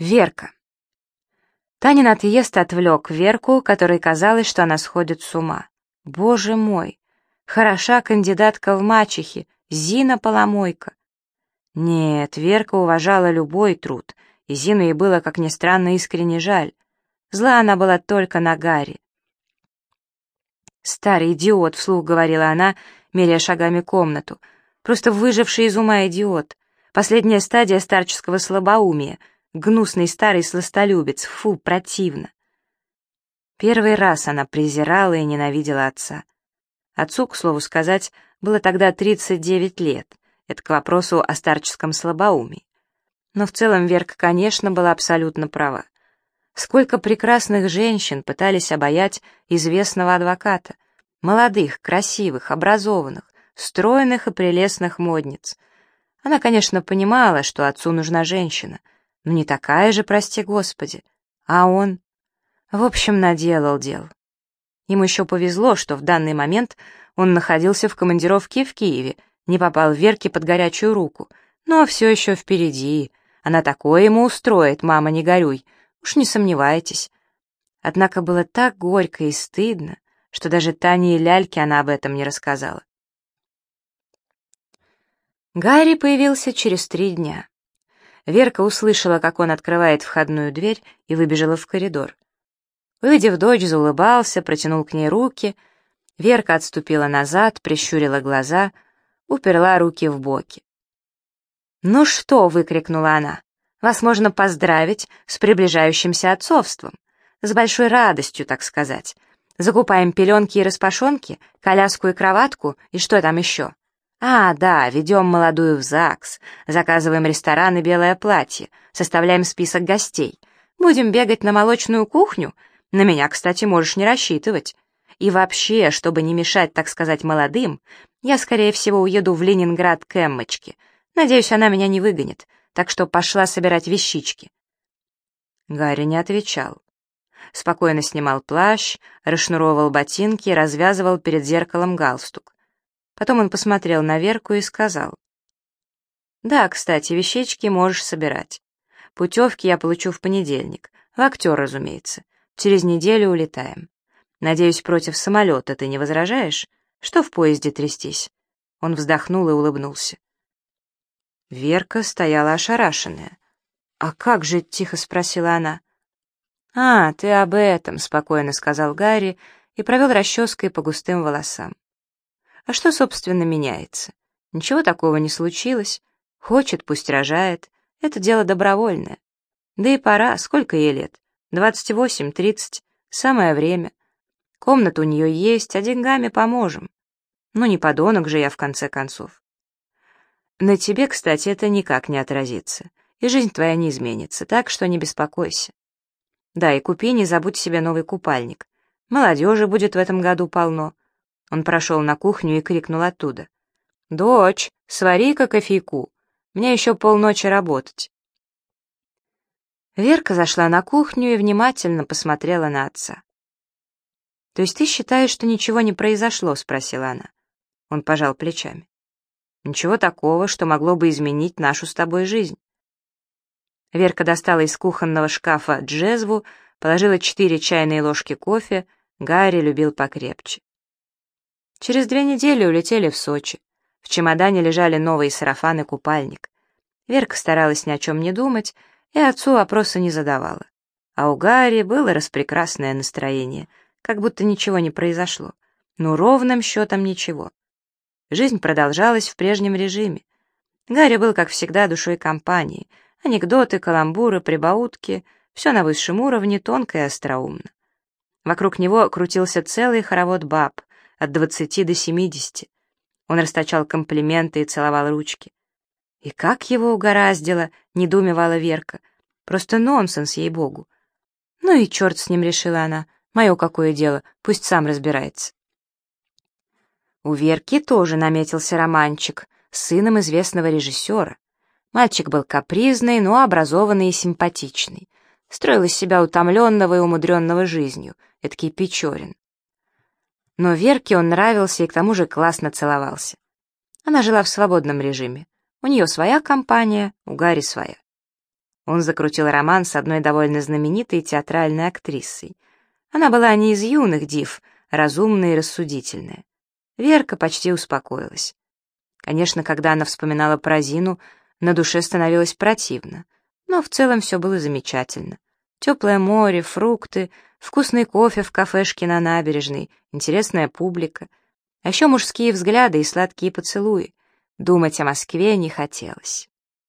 Верка. Танин отъезд отвлек Верку, которой казалось, что она сходит с ума. Боже мой! Хороша кандидатка в мачехи, Зина Поломойка. Нет, Верка уважала любой труд, и Зину ей было, как ни странно, искренне жаль. Зла она была только на Гарри. «Старый идиот», — вслух говорила она, меряя шагами комнату. «Просто выживший из ума идиот. Последняя стадия старческого слабоумия — Гнусный старый сластолюбец, фу, противно. Первый раз она презирала и ненавидела отца. Отцу, к слову сказать, было тогда 39 лет. Это к вопросу о старческом слабоумии. Но в целом Верка, конечно, была абсолютно права. Сколько прекрасных женщин пытались обаять известного адвоката. Молодых, красивых, образованных, стройных и прелестных модниц. Она, конечно, понимала, что отцу нужна женщина — ну не такая же, прости господи. А он... В общем, наделал дел. Ему еще повезло, что в данный момент он находился в командировке в Киеве, не попал в Верке под горячую руку. Но все еще впереди. Она такое ему устроит, мама, не горюй. Уж не сомневайтесь. Однако было так горько и стыдно, что даже Тане и Ляльке она об этом не рассказала. Гарри появился через три дня. Верка услышала, как он открывает входную дверь, и выбежала в коридор. Увидев дочь, заулыбался, протянул к ней руки. Верка отступила назад, прищурила глаза, уперла руки в боки. «Ну что?» — выкрикнула она. «Вас можно поздравить с приближающимся отцовством. С большой радостью, так сказать. Закупаем пеленки и распашонки, коляску и кроватку, и что там еще? «А, да, ведем молодую в ЗАГС, заказываем ресторан и белое платье, составляем список гостей. Будем бегать на молочную кухню? На меня, кстати, можешь не рассчитывать. И вообще, чтобы не мешать, так сказать, молодым, я, скорее всего, уеду в Ленинград к Эммочке. Надеюсь, она меня не выгонит, так что пошла собирать вещички». Гарри не отвечал. Спокойно снимал плащ, расшнуровывал ботинки и развязывал перед зеркалом галстук. Потом он посмотрел на Верку и сказал. «Да, кстати, вещички можешь собирать. Путевки я получу в понедельник. В актер, разумеется. Через неделю улетаем. Надеюсь, против самолета ты не возражаешь? Что в поезде трястись?» Он вздохнул и улыбнулся. Верка стояла ошарашенная. «А как же?» — тихо спросила она. «А, ты об этом», — спокойно сказал Гарри и провел расческой по густым волосам. А что, собственно, меняется? Ничего такого не случилось. Хочет, пусть рожает. Это дело добровольное. Да и пора, сколько ей лет? Двадцать восемь, тридцать. Самое время. Комната у нее есть, а деньгами поможем. Ну, не подонок же я, в конце концов. На тебе, кстати, это никак не отразится, и жизнь твоя не изменится, так что не беспокойся. Да, и купи, не забудь себе новый купальник. Молодежи будет в этом году полно. Он прошел на кухню и крикнул оттуда. «Дочь, свари-ка кофейку, мне еще полночи работать». Верка зашла на кухню и внимательно посмотрела на отца. «То есть ты считаешь, что ничего не произошло?» — спросила она. Он пожал плечами. «Ничего такого, что могло бы изменить нашу с тобой жизнь». Верка достала из кухонного шкафа джезву, положила четыре чайные ложки кофе, Гарри любил покрепче. Через две недели улетели в Сочи. В чемодане лежали новые сарафан и купальник. Верка старалась ни о чем не думать и отцу вопроса не задавала. А у Гарри было распрекрасное настроение, как будто ничего не произошло. Ну, ровным счетом ничего. Жизнь продолжалась в прежнем режиме. Гарри был, как всегда, душой компании. Анекдоты, каламбуры, прибаутки — все на высшем уровне, тонко и остроумно. Вокруг него крутился целый хоровод баб, от двадцати до семидесяти. Он расточал комплименты и целовал ручки. И как его угораздило, недоумевала Верка. Просто нонсенс, ей-богу. Ну и черт с ним, решила она. Мое какое дело, пусть сам разбирается. У Верки тоже наметился романчик с сыном известного режиссера. Мальчик был капризный, но образованный и симпатичный. Строил из себя утомленного и умудренного жизнью, эдакий Печорин. Но Верке он нравился и к тому же классно целовался. Она жила в свободном режиме. У нее своя компания, у Гарри своя. Он закрутил роман с одной довольно знаменитой театральной актрисой. Она была не из юных див, разумная и рассудительная. Верка почти успокоилась. Конечно, когда она вспоминала про Зину, на душе становилось противно, но в целом все было замечательно. Теплое море, фрукты, вкусный кофе в кафешке на набережной, интересная публика. А еще мужские взгляды и сладкие поцелуи. Думать о Москве не хотелось.